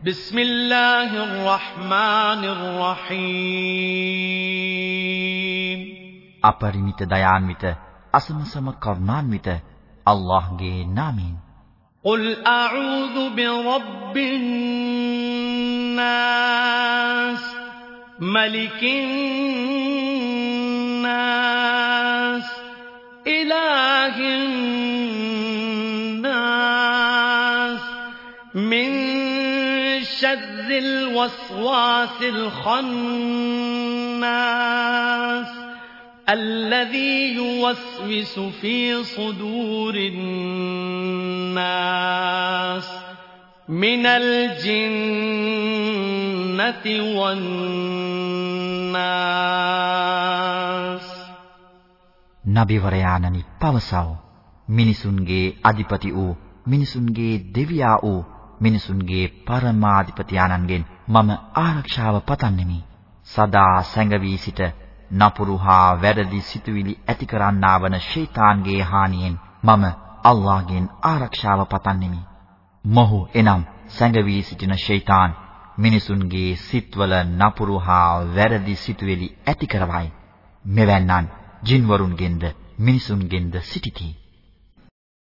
بسم الله الرحمن الرحيم අපරිමිත දයාන්විත අසමසම කරුණාන්විත අල්ලාහ්ගේ නාමයෙන් قل أعوذ برب الناس ملك الناس إله الناس من شر الوسواس الخناس الذي يوسوس في صدور الناس من الجنة والناس නබිවරයාණනි පවසව මිනිසුන්ගේ අධිපති වූ මිනිසුන්ගේ දෙවියා වූ මිනිසුන්ගේ පරමාධිපති ආනන්ගෙන් මම ආරක්ෂාව පතන්නෙමි. සදා සැඟවී සිට නපුරු හා වැරදි සිතුවිලි ඇති කරන්නා වන ෂයිතාන්ගේ හානියෙන් මම අල්ලාහ්ගෙන් ආරක්ෂාව පතන්නෙමි. මොහු එනම් සැඟවී සිටින ෂයිතාන් මිනිසුන්ගේ සිත්වල නපුරු හා වැරදි සිතුවිලි ඇති කරවයි. මෙවැන්නන් ජින්වරුන්ගෙන්ද මිනිසුන්ගෙන්ද සිටිති.